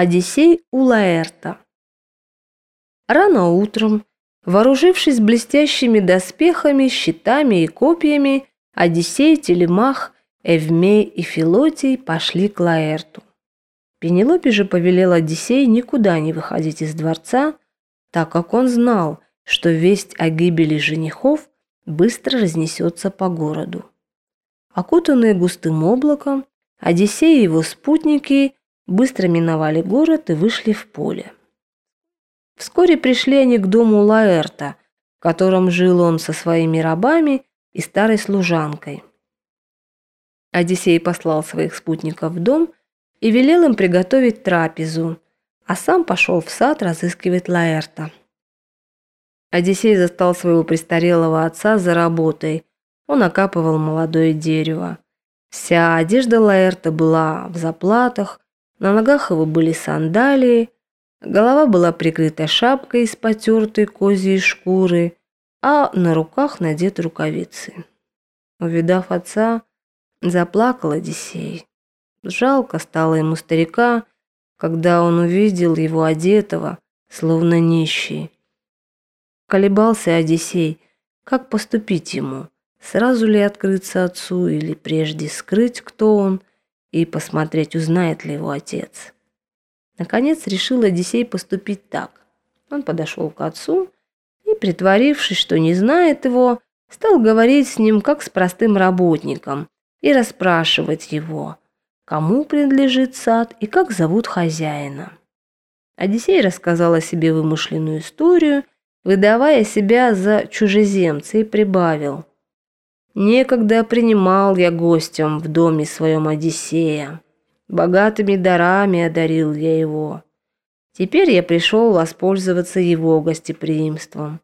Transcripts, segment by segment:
Одиссей у Лаэрта. Рано утром, вооружившись блестящими доспехами, щитами и копьями, Одиссей, Телемах, Эвмей и Филотий пошли к Лаэрту. Пенелопе же повелел Одиссей никуда не выходить из дворца, так как он знал, что весть о гибели женихов быстро разнесется по городу. Окутанные густым облаком, Одиссей и его спутники быстро миновали город и вышли в поле. Вскоре пришли они к дому Лаэрта, в котором жил он со своими рабами и старой служанкой. Одиссей послал своих спутников в дом и велел им приготовить трапезу, а сам пошел в сад разыскивать Лаэрта. Одиссей застал своего престарелого отца за работой. Он окапывал молодое дерево. Вся одежда Лаэрта была в заплатах, на ногах его были сандалии, голова была прикрыта шапкой из потертой козьей шкуры, а на руках надеты рукавицы. Увидав отца, заплакал Одиссей. Жалко стало ему старика, когда он увидел его одетого, словно нищий. Колебался Одиссей, как поступить ему, сразу ли открыться отцу или прежде скрыть, кто он, и посмотреть, узнает ли его отец. Наконец решил Одиссей поступить так. Он подошел к отцу и, притворившись, что не знает его, стал говорить с ним как с простым работником и расспрашивать его, кому принадлежит сад и как зовут хозяина. Одиссей рассказал о себе вымышленную историю, выдавая себя за чужеземца и прибавил – Некогда принимал я гостем в доме своем Одиссея. Богатыми дарами одарил я его. Теперь я пришел воспользоваться его гостеприимством.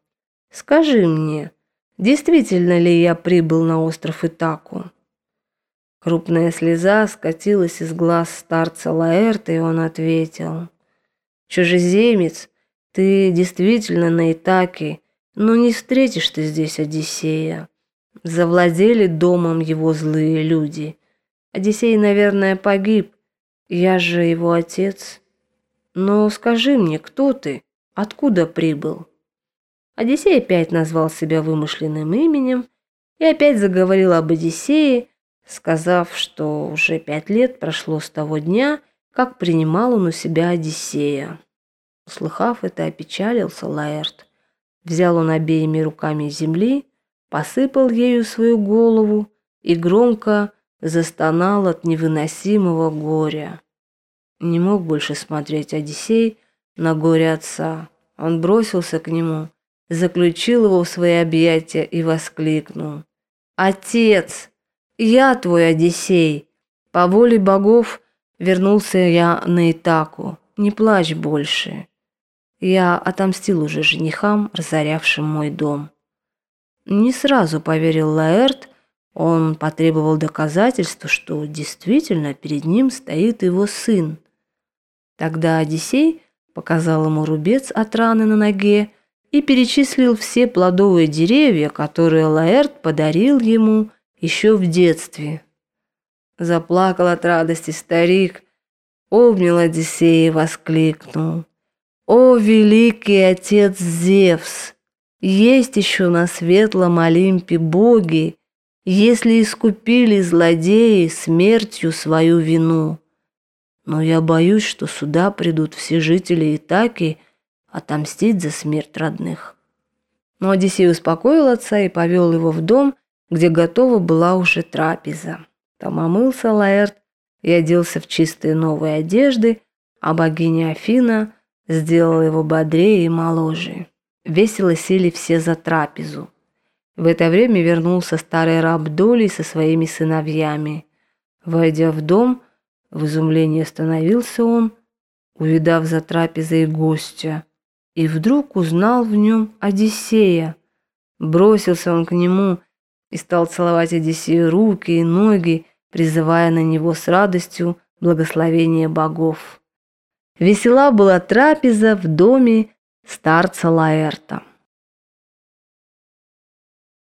Скажи мне, действительно ли я прибыл на остров Итаку?» Крупная слеза скатилась из глаз старца Лаэрта, и он ответил. «Чужеземец, ты действительно на Итаке, но не встретишь ты здесь Одиссея. Завладели домом его злые люди. Одиссей, наверное, погиб. Я же его отец. Но скажи мне, кто ты? Откуда прибыл?» Одиссей опять назвал себя вымышленным именем и опять заговорил об Одиссее, сказав, что уже пять лет прошло с того дня, как принимал он у себя Одиссея. Услыхав это, опечалился Лаэрт. Взял он обеими руками земли, посыпал ею свою голову и громко застонал от невыносимого горя. Не мог больше смотреть Одиссей на горе отца. Он бросился к нему, заключил его в свои объятия и воскликнул. «Отец, я твой Одиссей! По воле богов вернулся я на Итаку. Не плачь больше. Я отомстил уже женихам, разорявшим мой дом». Не сразу поверил Лаэрт, он потребовал доказательства, что действительно перед ним стоит его сын. Тогда Одиссей показал ему рубец от раны на ноге и перечислил все плодовые деревья, которые Лаэрт подарил ему еще в детстве. Заплакал от радости старик, обнял Одиссея и воскликнул. «О, великий отец Зевс! Есть еще на светлом Олимпе боги, если искупили злодеи смертью свою вину. Но я боюсь, что сюда придут все жители Итаки отомстить за смерть родных. Но Одиссей успокоил отца и повел его в дом, где готова была уже трапеза. Там омылся Лаэрт и оделся в чистые новые одежды, а богиня Афина сделала его бодрее и моложе. Весело сели все за трапезу. В это время вернулся старый раб Долей со своими сыновьями. Войдя в дом, в изумлении остановился он, увидав за трапезой гостя, и вдруг узнал в нем Одиссея. Бросился он к нему и стал целовать Одиссею руки и ноги, призывая на него с радостью благословение богов. Весела была трапеза в доме старца Лаэрта.